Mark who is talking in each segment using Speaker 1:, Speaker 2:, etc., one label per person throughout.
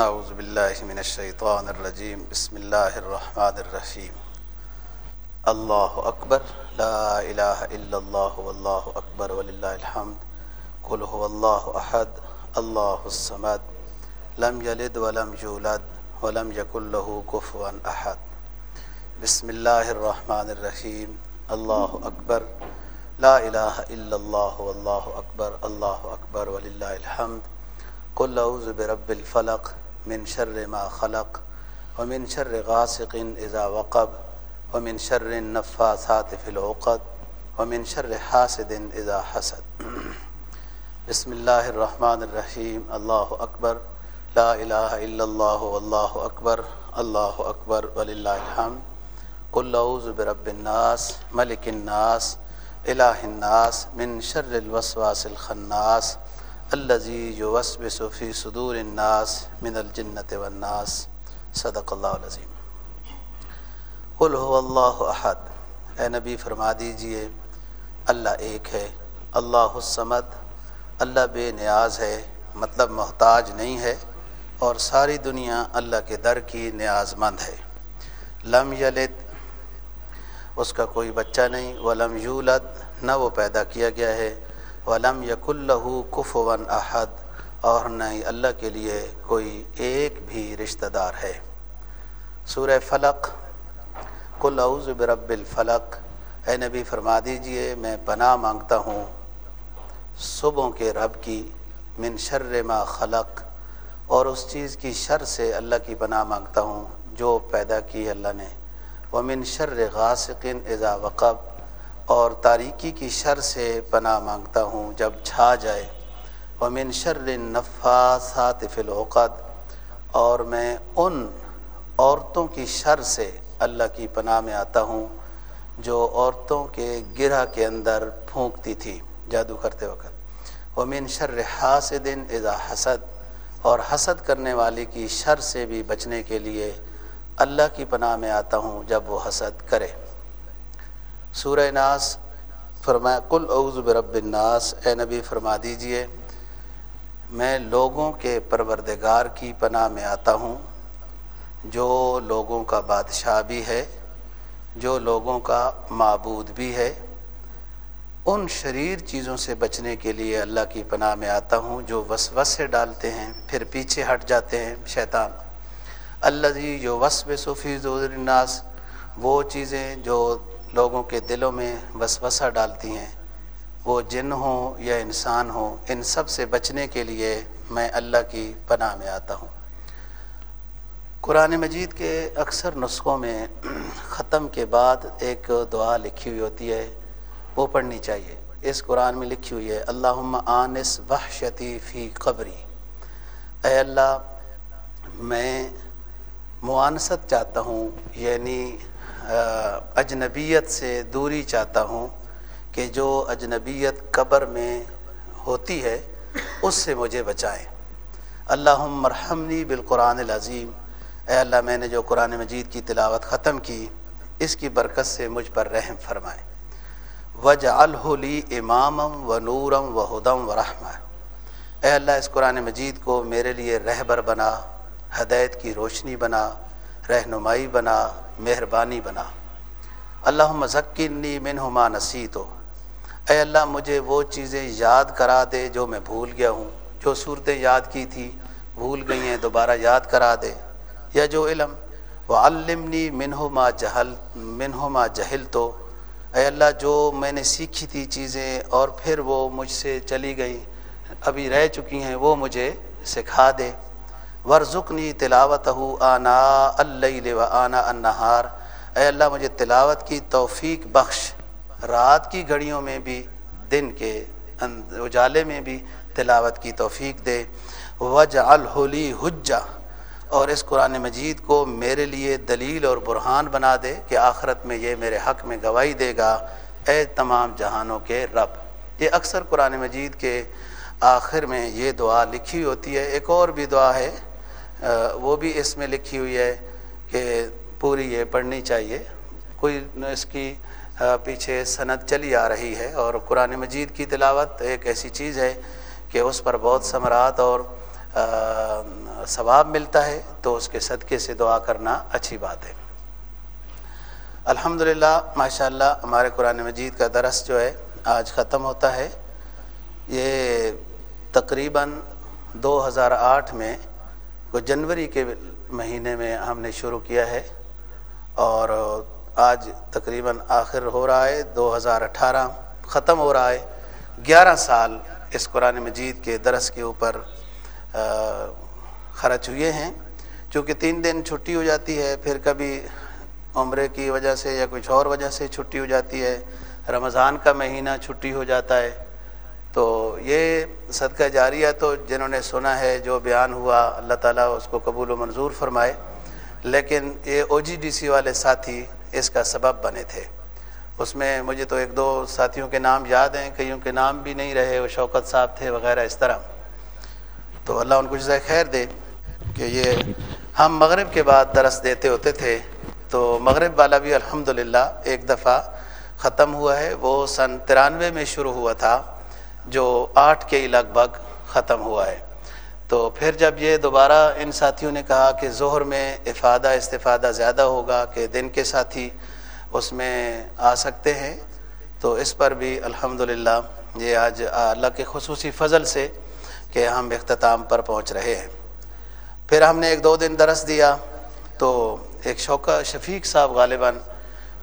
Speaker 1: أعوذ بالله من الشيطان الرجيم. بسم الله الرحمن الرحيم. الله أكبر. لا إله إلا الله والله أكبر ولله الحمد. قل هو الله أحد. الله الصمد. لم يلد ولم يولد ولم يكن له كفوا أحد. بسم الله الرحمن الرحيم. الله أكبر. لا إله إلا الله والله أكبر. الله أكبر ولله الحمد. قل أعوذ برب الفلق. من شر ما خلق ومن شر غاسق اذا وقب ومن شر النفاثات في العقد ومن شر حاسد اذا حسد. بسم اللہ الرحمن الرحیم اللہ اکبر لا الہ الا اللہ واللہ اکبر اللہ اکبر وللہ الحمد. قل اعوذ برب الناس ملک الناس الہ الناس، من شر الوسواس الخناس الزی یوسبس فی صدور الناس من الجنت والناس. صدق اللہ العظیم. قل هو اللہ احد. اے نبی، فرما دیجیے، اللہ ایک ہے، اللہ الصمد، اللہ بے نیاز ہے مطلب محتاج نہیں ہے، اور ساری دنیا اللہ کے در کی نیاز مند ہے۔ لم یلد، اس کا کوئی بچہ نہیں، ولم یولد، نہ وہ پیدا کیا گیا ہے ولم یق اللہ کف ون احد، اور نہ ہی اللہ کے لیے کوئی ایک بھی رشتہ دار ہے۔ سورہ فلق کل اعوذ برب الفلق۔ اے نبی، فرما دیجیے، میں پناہ مانگتا ہوں صبحوں کے رب کی، من شر ما خلق۔ اور اس چیز کی شر سے اللہ کی پناہ مانگتا ہوں جو پیدا کی اللہ نے۔ وہ من شر غاسقن اذا وقب۔ اور تاریکی کی شر سے پناہ مانگتا ہوں جب چھا جائے۔ ومن شر نفاثات فی العقد اور میں ان عورتوں کی شر سے اللہ کی پناہ میں آتا ہوں جو عورتوں کے گرہ کے اندر پھونکتی تھی جادو کرتے وقت۔ ومن شر حاسد اذا حسد اور حسد کرنے والی کی شر سے بھی بچنے کے لیے اللہ کی پناہ میں آتا ہوں جب وہ حسد کرے۔ سورہ ناس فرمایا کل اعوذ برب الناس، اے نبی فرما دیجیے، میں لوگوں کے پروردگار کی پناہ میں آتا ہوں، جو لوگوں کا بادشاہ بھی ہے، جو لوگوں کا معبود بھی ہے، ان شریر چیزوں سے بچنے کے لیے اللہ کی پناہ میں آتا ہوں، جو وسوس سے ڈالتے ہیں، پھر پیچھے ہٹ جاتے ہیں شیطان۔ اللہ جی جو وسب صوفی الناس، وہ چیزیں جو لوگوں کے دلوں میں وسوسہ ڈالتی ہیں۔ وہ جن ہوں یا انسان ہوں، ان سب سے بچنے کے لیے میں اللہ کی پناہ میں آتا ہوں۔ قرآن مجید کے اکثر نسخوں میں ختم کے بعد ایک دعا لکھی ہوئی ہوتی ہے، وہ پڑھنی چاہیے۔ اس قرآن میں لکھی ہوئی ہے اللہ آنس وحشتی فی قبری۔ اے اللہ، میں معانست چاہتا ہوں یعنی اجنبیت سے دوری چاہتا ہوں کہ جو اجنبیت قبر میں ہوتی ہے، اس سے مجھے بچائیں اللہ مرحمنی بالقرآن العظیم۔ اے اللہ، میں نے جو قرآن مجید کی تلاوت ختم کی، اس کی برکت سے مجھ پر رحم فرمائے۔ وج الحلی امامم و نورم و ہدم و رحمہ اے اللہ، اس قرآن مجید کو میرے لیے رہبر بنا، ہدایت کی روشنی بنا۔ رہنمائی بنا، مہربانی بنا۔ اللہ مذکرنی منہما نسی تو اے اللہ، مجھے وہ چیزیں یاد کرا دے جو میں بھول گیا ہوں۔ جو صورتیں یاد کی تھی، بھول گئی ہیں، دوبارہ یاد کرا دے۔ یا جو علم وہ علمنی منہما جہل منہما جہل تو اے اللہ، جو میں نے سیکھی تھی چیزیں اور پھر وہ مجھ سے چلی گئی، ابھی رہ چکی ہیں، وہ مجھے سکھا دے۔ ورژنی تلاوت ہو آنا اللہ و آنا انہار اے اللہ، مجھے تلاوت کی توفیق بخش۔ رات کی گھڑیوں میں بھی، دن کے اجالے میں بھی تلاوت کی توفیق دے۔ وج الحلی حجا اور اس قرآن مجید کو میرے لیے دلیل اور برہان بنا دے کہ آخرت میں یہ میرے حق میں گواہی دے گا۔ اے تمام جہانوں کے رب۔ یہ اکثر قرآن مجید کے آخر میں یہ دعا لکھی ہوتی ہے۔ ایک اور بھی دعا ہے۔ وہ بھی اس میں لکھی ہوئی ہے کہ پوری یہ پڑھنی چاہیے۔ کوئی اس کی پیچھے صنعت چلی آ رہی ہے اور قرآن مجید کی تلاوت ایک ایسی چیز ہے کہ اس پر بہت ثمرات اور ثواب ملتا ہے تو اس کے صدقے سے دعا کرنا اچھی بات ہے۔ الحمد للہ ماشاء اللہ ہمارے قرآن مجید کا درس جو ہے آج ختم ہوتا ہے۔ یہ تقریباً دو ہزار آٹھ میں وہ جنوری کے مہینے میں ہم نے شروع کیا ہے اور آج تقریباً آخر ہو رہا ہے، دو ہزار اٹھارہ ختم ہو رہا ہے۔ گیارہ سال اس قرآن مجید کے درس کے اوپر خرچ ہوئے ہیں۔ چونکہ تین دن چھٹی ہو جاتی ہے، پھر کبھی عمرے کی وجہ سے یا کچھ اور وجہ سے چھٹی ہو جاتی ہے۔ رمضان کا مہینہ چھٹی ہو جاتا ہے۔ تو یہ صدقہ جاریہ تو جنہوں نے سنا ہے، جو بیان ہوا، اللہ تعالیٰ اس کو قبول و منظور فرمائے۔ لیکن یہ او جی ڈی سی والے ساتھی اس کا سبب بنے تھے۔ اس میں مجھے تو ایک دو ساتھیوں کے نام یاد ہیں، کئیوں کے نام بھی نہیں رہے، وہ شوکت صاحب تھے، وغیرہ اس طرح۔ تو اللہ ان کو جزائے خیر دے کہ یہ ہم مغرب کے بعد درس دیتے ہوتے تھے۔ تو مغرب والا بھی الحمد ایک دفعہ ختم ہوا ہے۔ وہ سن ترانوے میں شروع ہوا تھا۔ جو آٹھ کے لگ بھگ ختم ہوا ہے۔ تو پھر جب یہ دوبارہ ان ساتھیوں نے کہا کہ ظہر میں افادہ استفادہ زیادہ ہوگا کہ دن کے ساتھی اس میں آ سکتے ہیں، تو اس پر بھی الحمد یہ آج اللہ کے خصوصی فضل سے کہ ہم اختتام پر پہنچ رہے ہیں۔ پھر ہم نے ایک دو دن درس دیا تو ایک شوقہ شفیق صاحب غالباً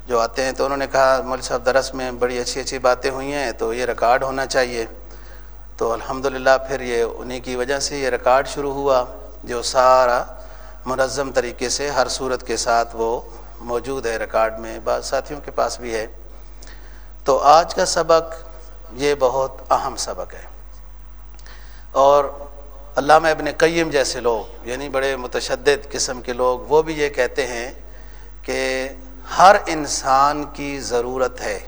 Speaker 1: جو آتے ہیں تو انہوں نے کہا مول صاحب، درس میں بڑی اچھی اچھی باتیں ہوئی ہیں، تو یہ ریکارڈ ہونا چاہیے۔ تو الحمدللہ پھر یہ انہی کی وجہ سے یہ ریکارڈ شروع ہوا، جو سارا منظم طریقے سے ہر صورت کے ساتھ وہ موجود ہے، ریکارڈ میں بعض ساتھیوں کے پاس بھی ہے۔ تو آج کا سبق یہ بہت اہم سبق ہے۔ اور علامہ ابن قیم جیسے لوگ یعنی بڑے متشدد قسم کے لوگ، وہ بھی یہ کہتے ہیں کہ ہر انسان کی ضرورت ہے۔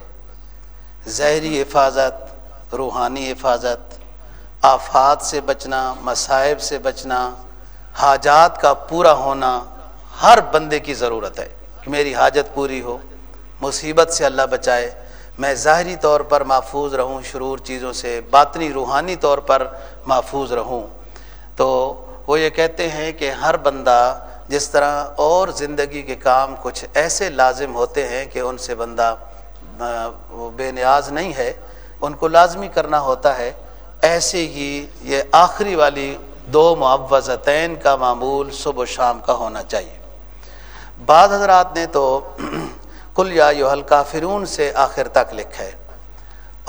Speaker 1: زہری حفاظت، روحانی حفاظت، آفات سے بچنا، مصائب سے بچنا، حاجات کا پورا ہونا ہر بندے کی ضرورت ہے۔ کہ میری حاجت پوری ہو، مصیبت سے اللہ بچائے۔ میں ظاہری طور پر محفوظ رہوں، شرور چیزوں سے، باطنی، روحانی طور پر محفوظ رہوں۔ تو وہ یہ کہتے ہیں کہ ہر بندہ جس طرح اور زندگی کے کام کچھ ایسے لازم ہوتے ہیں کہ ان سے بندہ بے نیاز نہیں ہے، ان کو لازمی کرنا ہوتا ہے، ایسے ہی یہ آخری والی دو معوضتین کا معمول صبح و شام کا ہونا چاہیے۔ بعض حضرات نے تو کل یا یو ہلکا فرون سے آخر تک لکھا ہے۔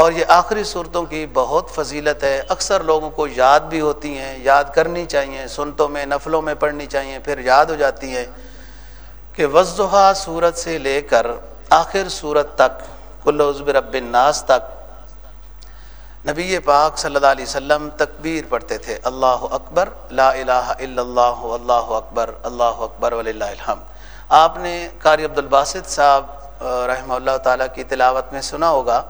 Speaker 1: اور یہ آخری صورتوں کی بہت فضیلت ہے۔ اکثر لوگوں کو یاد بھی ہوتی ہیں، یاد کرنی چاہیے، سنتوں میں، نفلوں میں پڑھنی چاہیے، پھر یاد ہو جاتی ہیں کہ وضحا صورت سے لے کر آخر صورت تک کل عزب رب الناس تک، نبی پاک صلی اللہ علیہ وسلم تکبیر پڑھتے تھے۔ اللہ اکبر، لا الہ الا اللہ اللہ اکبر اللہ اکبر، وللہ الحمد۔ آپ نے قاری عبد الباسط صاحب، رحمہ اللہ تعالیٰ کی تلاوت میں سنا ہوگا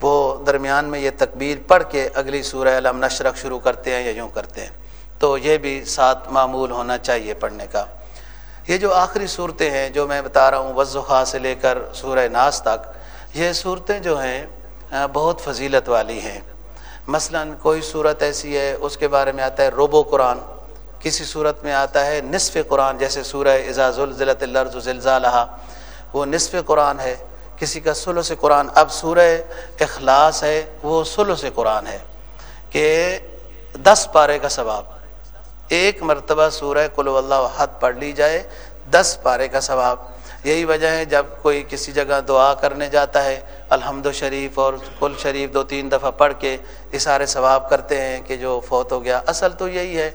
Speaker 1: وہ درمیان میں یہ تکبیر پڑھ کے اگلی سورہ علم نشرق شروع کرتے ہیں یا یوں کرتے ہیں۔ تو یہ بھی ساتھ معمول ہونا چاہیے پڑھنے کا۔ یہ جو آخری صورتیں ہیں جو میں بتا رہا ہوں، وضحا سے لے کر سورہ ناس تک، یہ صورتیں جو ہیں بہت فضیلت والی ہیں۔ مثلا کوئی صورت ایسی ہے، اس کے بارے میں آتا ہے روبو قرآن، کسی صورت میں آتا ہے نصف قرآن، جیسے سورہ اعزاز الزلت الرز زلزالہ وہ نصف قرآن ہے۔ کسی کا سلو سے قرآن، اب سورہ اخلاص ہے، وہ سلو سے قرآن ہے کہ دس پارے کا ثواب۔ ایک مرتبہ سورہ کلو اللہ حد پڑھ لی جائے، دس پارے کا ثواب۔ یہی وجہ ہے جب کوئی کسی جگہ دعا کرنے جاتا ہے، الحمد شریف اور کل شریف دو تین دفعہ پڑھ کے اشارے ثواب کرتے ہیں کہ جو فوت ہو گیا۔ اصل تو یہی ہے،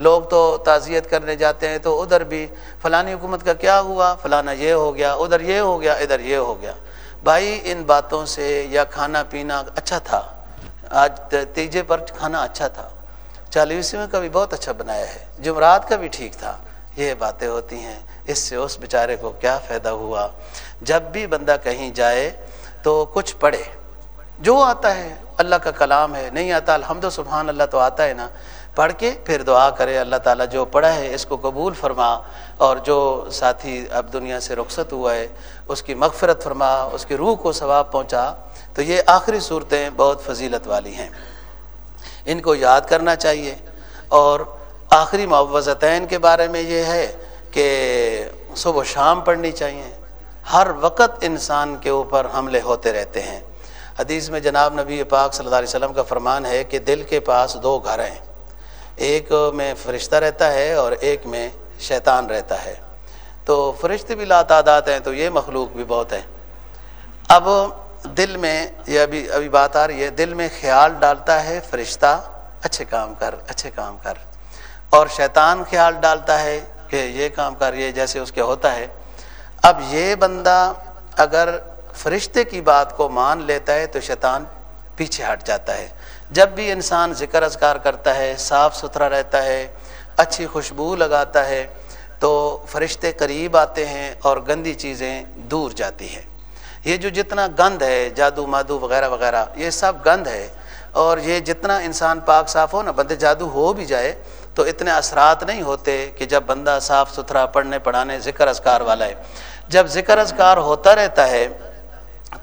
Speaker 1: لوگ تو تعزیت کرنے جاتے ہیں تو ادھر بھی فلانی حکومت کا کیا ہوا، فلانا یہ ہو گیا، ادھر یہ ہو گیا، ادھر یہ ہو گیا۔ بھائی، ان باتوں سے یا کھانا پینا اچھا تھا۔ آج تیجے پر کھانا اچھا تھا۔ چالیسویں کا بھی بہت اچھا بنایا ہے۔ جمعرات کا بھی ٹھیک تھا۔ یہ باتیں ہوتی ہیں۔ اس سے اس بیچارے کو کیا فائدہ ہوا؟ جب بھی بندہ کہیں جائے تو کچھ پڑھے۔ جو آتا ہے، اللہ کا کلام ہے۔ نہیں آتا، الحمد و سبحان اللہ تو آتا ہے نا۔ پڑھ کے پھر دعا کرے، اللہ تعالیٰ جو پڑھا ہے اس کو قبول فرما اور جو ساتھی اب دنیا سے رخصت ہوا ہے، اس کی مغفرت فرما، اس کی روح کو ثواب پہنچا۔ تو یہ آخری صورتیں بہت فضیلت والی ہیں۔ ان کو یاد کرنا چاہیے۔ اور آخری معوضتین کے بارے میں یہ ہے کہ صبح و شام پڑھنی چاہیے۔ ہر وقت انسان کے اوپر حملے ہوتے رہتے ہیں۔ حدیث میں جناب نبی پاک صلی اللہ علیہ وسلم کا فرمان ہے کہ دل کے پاس دو گھر ہیں۔ ایک میں فرشتہ رہتا ہے اور ایک میں شیطان رہتا ہے۔ تو فرشتے بھی لا تعداد ہیں تو یہ مخلوق بھی بہت ہے اب دل میں یہ ابھی ابھی بات آ رہی ہے، دل میں خیال ڈالتا ہے فرشتہ، اچھے کام کر، اچھے کام کر۔ اور شیطان خیال ڈالتا ہے کہ یہ کام کر، یہ جیسے اس کے ہوتا ہے۔ اب یہ بندہ اگر فرشتے کی بات کو مان لیتا ہے تو شیطان پیچھے ہٹ جاتا ہے۔ جب بھی انسان ذکر اذکار کرتا ہے، صاف ستھرا رہتا ہے، اچھی خوشبو لگاتا ہے، تو فرشتے قریب آتے ہیں اور گندی چیزیں دور جاتی ہیں۔ یہ جو جتنا گند ہے، جادو، مادو وغیرہ وغیرہ، یہ سب گند ہے۔ اور یہ جتنا انسان پاک صاف ہو نا، بندے جادو ہو بھی جائے، تو اتنے اثرات نہیں ہوتے کہ جب بندہ صاف ستھرا پڑھنے، پڑھانے ذکر اذکار والا ہے۔ جب ذکر اذکار ہوتا رہتا ہے،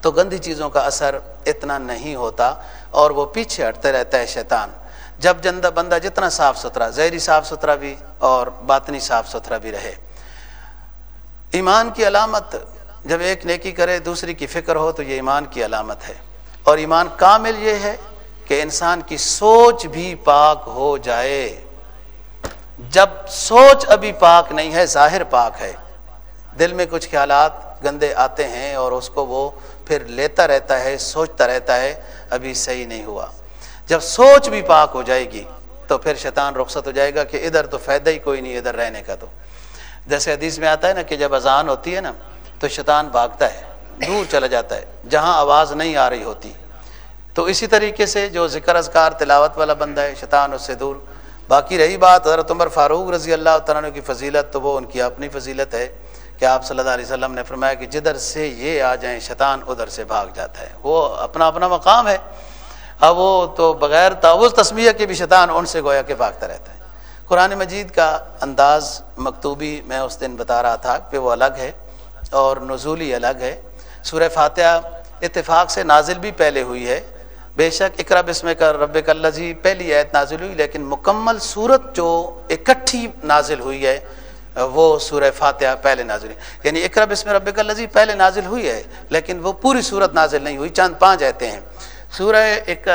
Speaker 1: تو گندی چیزوں کا اثر اتنا نہیں ہوتا۔ اور وہ پیچھے ہٹتے رہتا ہے شیطان۔ جب جندہ بندہ جتنا صاف ستھرا، زہری صاف ستھرا بھی اور باطنی صاف ستھرا بھی رہے۔ ایمان کی علامت، جب ایک نیکی کرے دوسری کی فکر ہو تو یہ ایمان کی علامت ہے۔ اور ایمان کامل یہ ہے کہ انسان کی سوچ بھی پاک ہو جائے۔ جب سوچ ابھی پاک نہیں ہے، ظاہر پاک ہے۔ دل میں کچھ خیالات گندے آتے ہیں اور اس کو وہ پھر لیتا رہتا ہے، سوچتا رہتا ہے۔ ابھی صحیح نہیں ہوا۔ جب سوچ بھی پاک ہو جائے گی تو پھر شیطان رخصت ہو جائے گا کہ ادھر تو فائدہ ہی کوئی نہیں، ادھر رہنے کا تو۔ جیسے حدیث میں آتا ہے نا کہ جب اذان ہوتی ہے نا تو شیطان بھاگتا ہے، دور چلا جاتا ہے، جہاں آواز نہیں آ رہی ہوتی۔ تو اسی طریقے سے جو ذکر اذکار تلاوت والا بندہ ہے، شیطان اس سے دور۔ باقی رہی بات حضرت عمر فاروق رضی اللہ تعالیٰ کی فضیلت، تو وہ ان کی اپنی فضیلت ہے۔ کہ آپ صلی اللہ علیہ وسلم نے فرمایا کہ جدھر سے یہ آ جائیں، شیطان ادھر سے بھاگ جاتا ہے۔ وہ اپنا اپنا مقام ہے۔ اب وہ تو بغیر تعوض تسمیہ کے بھی شیطان ان سے گویا کہ بھاگتا رہتا ہے۔ قرآن مجید کا انداز مکتوبی میں اس دن بتا رہا تھا کہ وہ الگ ہے اور نزولی الگ ہے۔ سورہ فاتحہ اتفاق سے نازل بھی پہلے ہوئی ہے۔ بے شک اقرا بسم کر رب کلزی پہلی آیت نازل ہوئی، لیکن مکمل صورت جو اکٹھی نازل ہوئی ہے وہ سورہ فاتحہ پہلے نازل ہوئی۔ یعنی اقرا بسم رب کلزی پہلے نازل ہوئی ہے، لیکن وہ پوری صورت نازل نہیں ہوئی، چاند پانچ آتے ہیں۔ سورہ ایک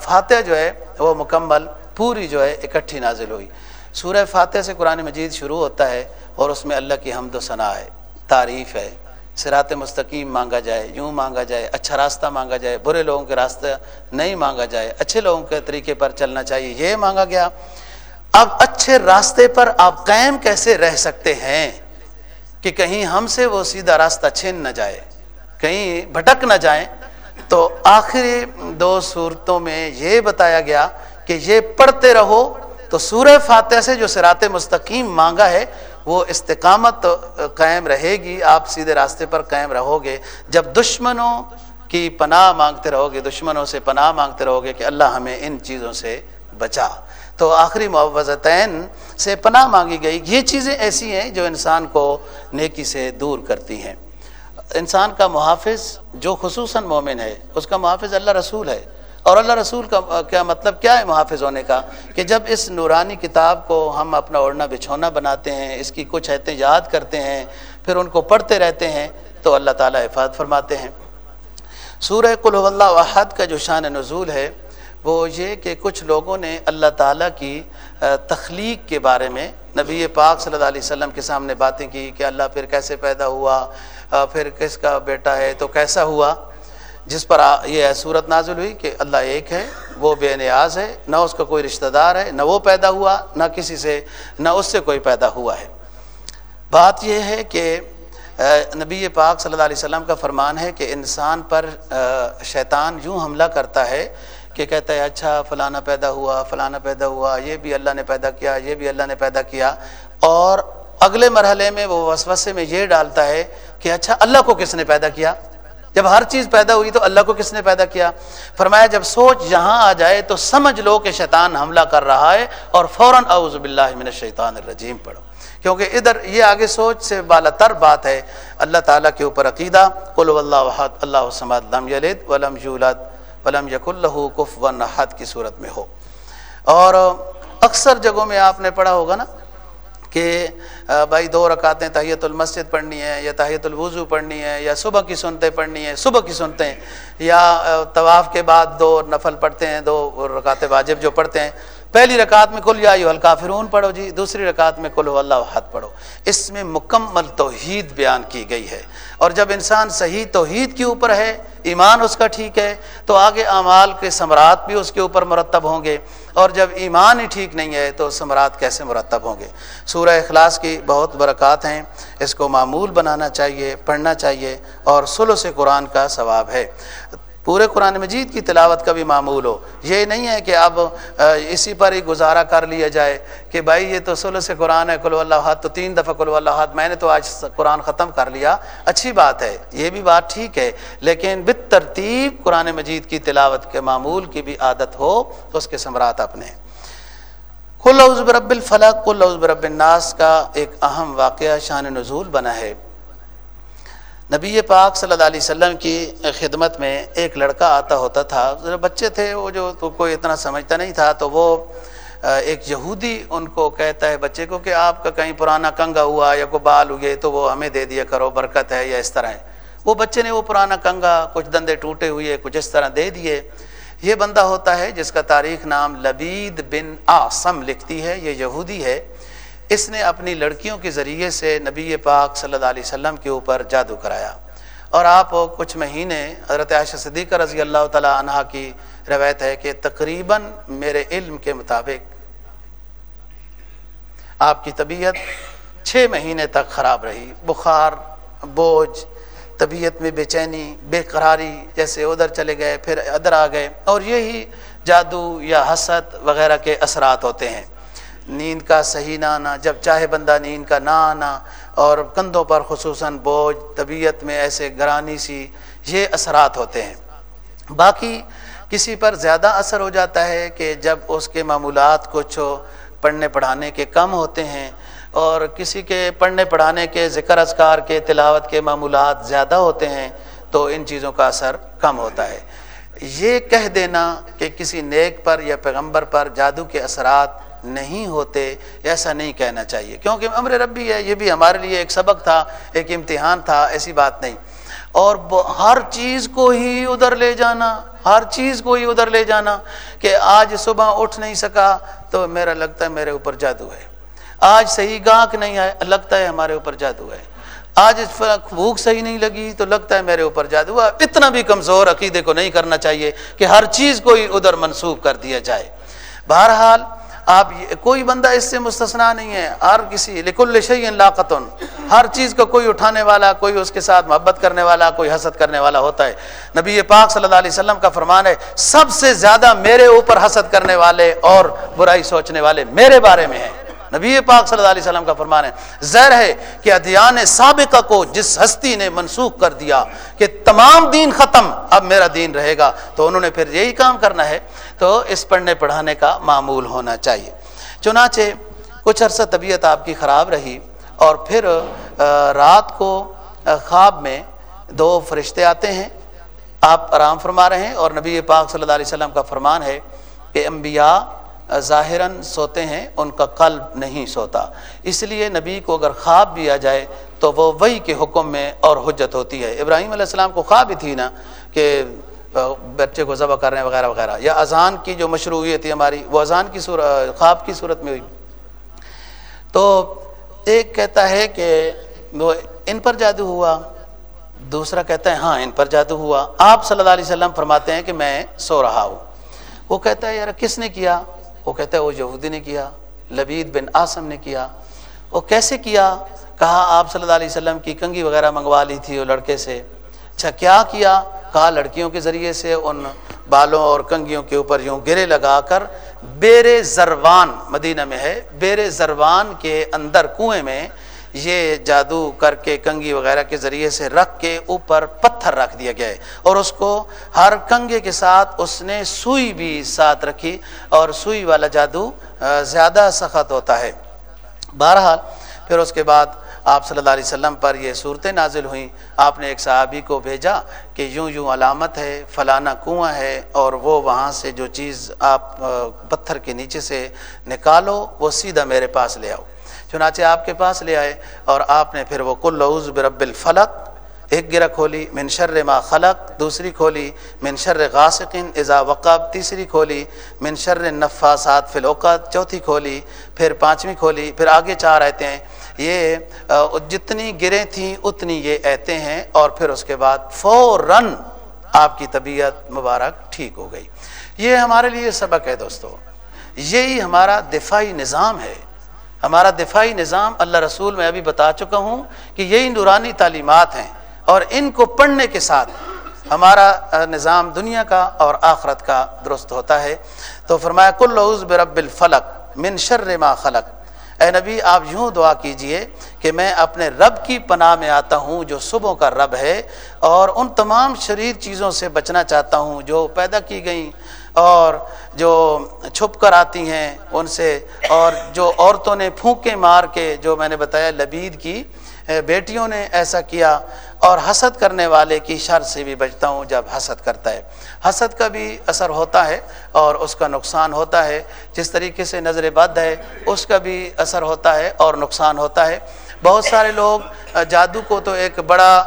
Speaker 1: فاتحہ جو ہے، وہ مکمل، پوری جو ہے، اکٹھی نازل ہوئی۔ سورہ فاتحہ سے قرآن مجید شروع ہوتا ہے اور اس میں اللہ کی حمد و ثناء ہے، تعریف ہے۔ سرات مستقیم مانگا جائے، یوں مانگا جائے اچھا راستہ مانگا جائے، برے لوگوں کے راستہ نہیں مانگا جائے، اچھے لوگوں کے طریقے پر چلنا چاہیے، یہ مانگا گیا۔ اب اچھے راستے پر آپ قائم کیسے رہ سکتے ہیں کہ کہیں ہم سے وہ سیدھا راستہ چھین نہ جائے، کہیں بھٹک نہ جائیں؟ تو آخری دو صورتوں میں یہ بتایا گیا کہ یہ پڑھتے رہو تو سورہ فاتح سے جو سرات مستقیم مانگا ہے، وہ استقامت قائم رہے گی، آپ سیدھے راستے پر قائم رہو گے۔ جب دشمنوں کی پناہ مانگتے رہو گے، دشمنوں سے پناہ مانگتے رہو گے کہ اللہ ہمیں ان چیزوں سے بچا۔ تو آخری معوضتین سے پناہ مانگی گئی۔ یہ چیزیں ایسی ہیں جو انسان کو نیکی سے دور کرتی ہیں۔ انسان کا محافظ جو خصوصاً مومن ہے، اس کا محافظ اللہ رسول ہے۔ اور اللہ رسول کا کیا مطلب کیا ہے محافظ ہونے کا؟ کہ جب اس نورانی کتاب کو ہم اپنا اوڑھنا بچھونا بناتے ہیں، اس کی کچھ ایتیں یاد کرتے ہیں، پھر ان کو پڑھتے رہتے ہیں، تو اللہ تعالیٰ حفاظت فرماتے ہیں۔ سورہ کل اللہ احد کا جو شان نزول ہے وہ یہ کہ کچھ لوگوں نے اللہ تعالیٰ کی تخلیق کے بارے میں نبی پاک صلی اللہ علیہ وسلم کے سامنے باتیں کی کہ اللہ پھر کیسے پیدا ہوا پھر کس کا بیٹا ہے، تو کیسا ہوا؟ جس پر یہ صورت نازل ہوئی کہ اللہ ایک ہے، وہ بے نیاز ہے، نہ اس کا کوئی رشتہ دار ہے، نہ وہ پیدا ہوا، نہ کسی سے، نہ اس سے کوئی پیدا ہوا ہے۔ بات یہ ہے کہ نبی پاک صلی اللہ علیہ وسلم کا فرمان ہے کہ انسان پر شیطان یوں حملہ کرتا ہے کہ کہتا ہے اچھا فلانا پیدا ہوا، فلانا پیدا ہوا، یہ بھی اللہ نے پیدا کیا، یہ بھی اللہ نے پیدا کیا۔ اور اگلے مرحلے میں وہ وسوسے میں یہ ڈالتا ہے کہ اچھا اللہ کو کس نے پیدا کیا؟ جب ہر چیز پیدا ہوئی تو اللہ کو کس نے پیدا کیا؟ فرمایا، جب سوچ یہاں آ جائے تو سمجھ لو کہ شیطان حملہ کر رہا ہے اور فوراً اعوذ باللہ من الشیطان الرجیم پڑھو۔ کیونکہ ادھر یہ آگے سوچ سے بالا تر بات ہے، اللہ تعالیٰ کے اوپر عقیدہ کل اللہ وحد اللہ وسمد لم یلد ولم یولد۔ ولم یق اللہ کف و نحت کی صورت میں ہو۔ اور اکثر جگہوں میں آپ نے پڑھا ہوگا نا کہ بھائی دو رکعتیں تحیت المسجد پڑھنی ہے یا تحیت الوضو پڑھنی ہے یا صبح کی سنتیں پڑھنی ہے صبح کی سنتیں، یا طواف کے بعد دو نفل پڑھتے ہیں، دو رکعت واجب جو پڑھتے ہیں۔ پہلی رکعت میں کل یا ہلکا فرون پڑھو جی دوسری رکعت میں کل اللہ حد پڑھو۔ اس میں مکمل توحید بیان کی گئی ہے۔ اور جب انسان صحیح توحید کے اوپر ہے، ایمان اس کا ٹھیک ہے، تو آگے اعمال کے ثمرات بھی اس کے اوپر مرتب ہوں گے۔ اور جب ایمان ہی ٹھیک نہیں ہے، تو ثمرات کیسے مرتب ہوں گے؟ سورہ اخلاص کی بہت برکات ہیں۔ اس کو معمول بنانا چاہیے، پڑھنا چاہیے اور سلو سے قرآن کا ثواب ہے۔ پورے قرآن مجید کی تلاوت کا بھی معمول ہو۔ یہ نہیں ہے کہ اب اسی پر ہی گزارا کر لیا جائے کہ بھائی یہ تو سلو سے قرآن ہے کلو اللہ حد تو تین دفعہ کلو اللہ حد میں نے تو آج قرآن ختم کر لیا۔ اچھی بات ہے، یہ بھی بات ٹھیک ہے، لیکن بت ترتیب قرآن مجید کی تلاوت کے معمول کی بھی عادت ہو تو اس کے ثمرات اپنے۔ کل رب الفلق کل رب الناس کا ایک اہم واقعہ شان نزول بنا ہے۔ نبی پاک صلی اللہ علیہ وسلم کی خدمت میں ایک لڑکا آتا ہوتا تھا۔ بچے تھے، وہ جو کوئی اتنا سمجھتا نہیں تھا، تو وہ ایک یہودی ان کو کہتا ہے بچے کو کہ آپ کا کہیں پرانا کنگا ہوا یا کوئی بال ہوگے تو وہ ہمیں دے دیا کرو، برکت ہے یا اس طرح۔ ہے وہ بچے نے وہ پرانا کنگا، کچھ دندے ٹوٹے ہوئے، کچھ اس طرح دے دیے۔ یہ بندہ ہوتا ہے جس کا تاریخ نام لبید بن آسم لکھتی ہے، یہ یہودی ہے۔ اس نے اپنی لڑکیوں کے ذریعے سے نبی پاک صلی اللہ علیہ وسلم کے اوپر جادو کرایا۔ اور آپ کچھ مہینے حضرت عائشہ صدیقہ رضی اللہ تعالیٰ عنہ کی روایت ہے کہ تقریباً میرے علم کے مطابق آپ کی طبیعت چھ مہینے تک خراب رہی۔ بخار، بوجھ، طبیعت میں بے چینی، بے قراری جیسے ادھر چلے گئے، پھر ادھر آ گئے۔ اور یہی جادو یا حسد وغیرہ کے اثرات ہوتے ہیں۔ نیند کا صحیح نہ آنا جب چاہے بندہ نیند کا نہ آنا، اور کندھوں پر خصوصاً بوجھ، طبیعت میں ایسے گرانی سی، یہ اثرات ہوتے ہیں۔ باقی کسی پر زیادہ اثر ہو جاتا ہے کہ جب اس کے معمولات کچھ پڑھنے پڑھانے کے کم ہوتے ہیں، اور کسی کے پڑھنے پڑھانے کے ذکر اذکار کے تلاوت کے معمولات زیادہ ہوتے ہیں، تو ان چیزوں کا اثر کم ہوتا ہے۔ یہ کہہ دینا کہ کسی نیک پر یا پیغمبر پر جادو کے اثرات نہیں ہوتے، ایسا نہیں کہنا چاہیے۔ کیونکہ امر ربی ہے، یہ بھی ہمارے لیے ایک سبق تھا، ایک امتحان تھا، ایسی بات نہیں۔ اور ہر چیز کو ہی ادھر لے جانا، ہر چیز کو ہی ادھر لے جانا کہ آج صبح اٹھ نہیں سکا تو میرا لگتا ہے میرے اوپر جادو ہے۔ آج صحیح گاہک نہیں آئے، لگتا ہے ہمارے اوپر جادو ہے۔ آج بھوک صحیح نہیں لگی تو لگتا ہے میرے اوپر جادو ہے۔ اتنا بھی کمزور عقیدے کو نہیں کرنا چاہیے کہ ہر چیز کو ہی ادھر منسوخ کر دیا جائے۔ بہرحال آپ کوئی بندہ اس سے مستثنا نہیں ہے، ہر کسی، لکل شعین لاقتن۔ ہر چیز کو کوئی اٹھانے والا، کوئی اس کے ساتھ محبت کرنے والا، کوئی حسد کرنے والا ہوتا ہے۔ نبی پاک صلی اللہ علیہ وسلم کا فرمان ہے، سب سے زیادہ میرے اوپر حسد کرنے والے اور برائی سوچنے والے میرے بارے میں ہیں۔ نبی پاک صلی اللہ علیہ وسلم کا فرمان ہے، زہر ہے کہ ادیان سابقہ کو جس ہستی نے منسوخ کر دیا کہ تمام دین ختم، اب میرا دین رہے گا، تو انہوں نے پھر یہی کام کرنا ہے، تو اس پڑھنے پڑھانے کا معمول ہونا چاہیے۔ چنانچہ کچھ عرصہ طبیعت آپ کی خراب رہی اور پھر رات کو خواب میں دو فرشتے آتے ہیں، آپ آرام فرما رہے ہیں اور نبی پاک صلی اللہ علیہ وسلم کا فرمان ہے کہ انبیاء ظاہراً سوتے ہیں، ان کا قلب نہیں سوتا۔ اس لیے نبی کو اگر خواب بھی آ جائے تو وہ وہی کے حکم میں اور حجت ہوتی ہے۔ ابراہیم علیہ السلام کو خواب ہی تھی نا کہ بچے کو ذبح کر رہے ہیں وغیرہ وغیرہ۔ یا اذان کی جو مشروعیت تھی ہماری، وہ اذان کی صورت خواب کی صورت میں ہوئی۔ تو ایک کہتا ہے کہ وہ ان پر جادو ہوا، دوسرا کہتا ہے ہاں ان پر جادو ہوا۔ آپ صلی اللہ علیہ وسلم فرماتے ہیں کہ میں سو رہا ہوں۔ وہ کہتا ہے، یار، کس نے کیا؟ وہ کہتا ہے وہ یہودی نے کیا، لبید بن آسم نے کیا۔ وہ کیسے کیا؟ کہا، آپ صلی اللہ علیہ وسلم کی کنگھی وغیرہ منگوا لی تھی وہ لڑکے سے۔ اچھا کیا کیا؟ کہا، لڑکیوں کے ذریعے سے ان بالوں اور کنگیوں کے اوپر یوں گرے لگا کر بیر زروان، مدینہ میں ہے بیر زروان کے اندر کنویں میں یہ جادو کر کے کنگی وغیرہ کے ذریعے سے رکھ کے اوپر پتھر رکھ دیا گیا ہے اور اس کو ہر کنگے کے ساتھ اس نے سوئی بھی ساتھ رکھی اور سوئی والا جادو زیادہ سخت ہوتا ہے۔ بہرحال، پھر اس کے بعد آپ صلی اللہ علیہ وسلم پر یہ صورتیں نازل ہوئیں۔ آپ نے ایک صحابی کو بھیجا کہ یوں یوں علامت ہے، فلانا کنواں ہے اور وہ وہاں سے جو چیز آپ پتھر کے نیچے سے نکالو، وہ سیدھا میرے پاس لے آؤ۔ چنانچہ آپ کے پاس لے آئے اور آپ نے پھر وہ کل عوض برب الفلق، ایک گرہ کھولی، من شر ما خلق، دوسری کھولی، من شر غاسقن اذا وقب، تیسری کھولی، من شر النفاسات فی الوقت چوتھی کھولی، پھر پانچویں کھولی، پھر آگے چار آیتیں ہیں۔ یہ جتنی گریں تھیں اتنی یہ ایتے ہیں اور پھر اس کے بعد فوراً آپ کی طبیعت مبارک ٹھیک ہو گئی۔ یہ ہمارے لیے سبق ہے دوستو۔ یہی ہمارا دفاعی نظام ہے۔ ہمارا دفاعی نظام اللہ رسول میں ابھی بتا چکا ہوں کہ یہی نورانی تعلیمات ہیں اور ان کو پڑھنے کے ساتھ ہمارا نظام دنیا کا اور آخرت کا درست ہوتا ہے۔ تو فرمایا کل برب الفلق من شر ما خلق. اے نبی، آپ یوں دعا کیجیے کہ میں اپنے رب کی پناہ میں آتا ہوں جو صبح کا رب ہے اور ان تمام شریر چیزوں سے بچنا چاہتا ہوں جو پیدا کی گئیں۔ اور جو چھپ کر آتی ہیں ان سے، اور جو عورتوں نے پھونکے مار کے جو میں نے بتایا، لبید کی بیٹیوں نے ایسا کیا، اور حسد کرنے والے کی شر سے بھی بچتا ہوں جب حسد کرتا ہے۔ حسد کا بھی اثر ہوتا ہے اور اس کا نقصان ہوتا ہے۔ جس طریقے سے نظر بد ہے، اس کا بھی اثر ہوتا ہے اور نقصان ہوتا ہے۔ بہت سارے لوگ جادو کو تو ایک بڑا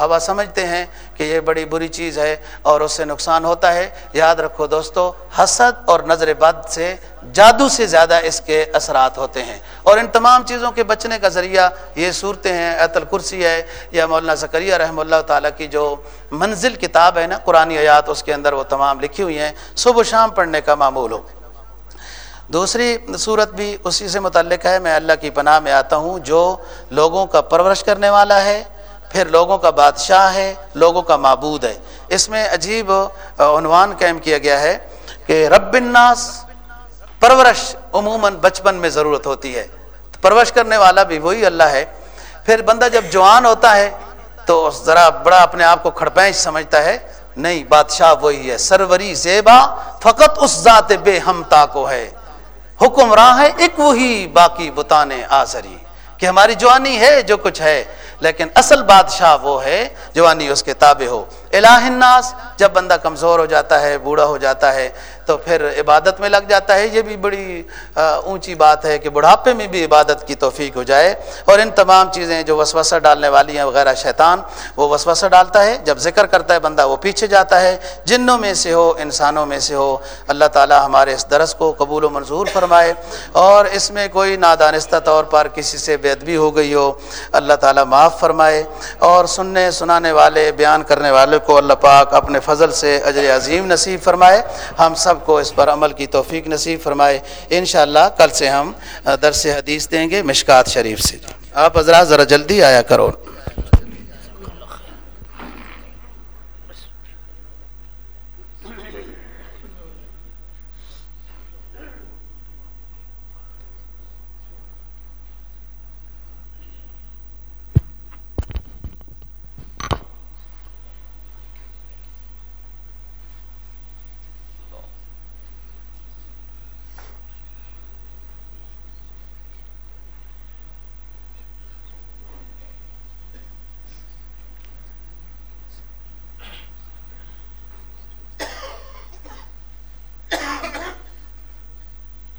Speaker 1: ہوا سمجھتے ہیں کہ یہ بڑی بری چیز ہے اور اس سے نقصان ہوتا ہے۔ یاد رکھو دوستو، حسد اور نظر بد سے جادو سے زیادہ اس کے اثرات ہوتے ہیں۔ اور ان تمام چیزوں کے بچنے کا ذریعہ یہ صورتیں ہیں، ایت الکرسی ہے، یا مولانا زکریہ رحمہ اللہ تعالیٰ کی جو منزل کتاب ہے نا، قرآن آیات، اس کے اندر وہ تمام لکھی ہوئی ہیں۔ صبح و شام پڑھنے کا معمول ہو۔ دوسری صورت بھی اسی سے متعلق ہے، میں اللہ کی پناہ میں آتا ہوں، جو لوگوں کا پرورش کرنے والا ہے، پھر لوگوں کا بادشاہ ہے، لوگوں کا معبود ہے۔ اس میں عجیب عنوان قائم کیا گیا ہے کہ رب الناس پرورش عموماً بچپن میں ضرورت ہوتی ہے۔ پرورش کرنے والا بھی وہی اللہ ہے۔ پھر بندہ جب جوان ہوتا ہے تو ذرا بڑا اپنے آپ کو کھڑپینچ سمجھتا ہے، نہیں، بادشاہ وہی ہے، سروری زیبا فقط اس ذات بے ہمتا کو ہے۔ حکمراں ہے، ایک وہی باقی بتانے آزری، کہ ہماری جوانی ہے جو کچھ ہے، لیکن اصل بادشاہ وہ ہے، جوانی اس کے تابع ہو۔ الہ الناس، جب بندہ کمزور ہو جاتا ہے، بوڑھا ہو جاتا ہے، تو پھر عبادت میں لگ جاتا ہے، یہ بھی بڑی اونچی بات ہے کہ بڑھاپے میں بھی عبادت کی توفیق ہو جائے۔ اور ان تمام چیزیں جو وسوسہ ڈالنے والی ہیں وغیرہ شیطان، وہ وسوسہ ڈالتا ہے۔ جب ذکر کرتا ہے بندہ، وہ پیچھے جاتا ہے۔ جنوں میں سے ہو، انسانوں میں سے ہو، اللہ تعالی ہمارے اس درس کو قبول و منظور فرمائے۔ اور اس میں کوئی نادانستہ طور پر کسی سے بے ادبی ہو گئی ہو، اللہ تعالیٰ معاف فرمائے۔ اور سننے، سنانے والے، بیان کرنے والے کو اللہ پاک اپنے فضل سے اجر عظیم نصیب فرمائے۔ ہم سب کو اس پر عمل کی توفیق نصیب فرمائے۔ انشاءاللہ کل سے ہم درس حدیث دیں گے مشکات شریف سے۔ آپ حضرات ذرا جلدی آیا کرو۔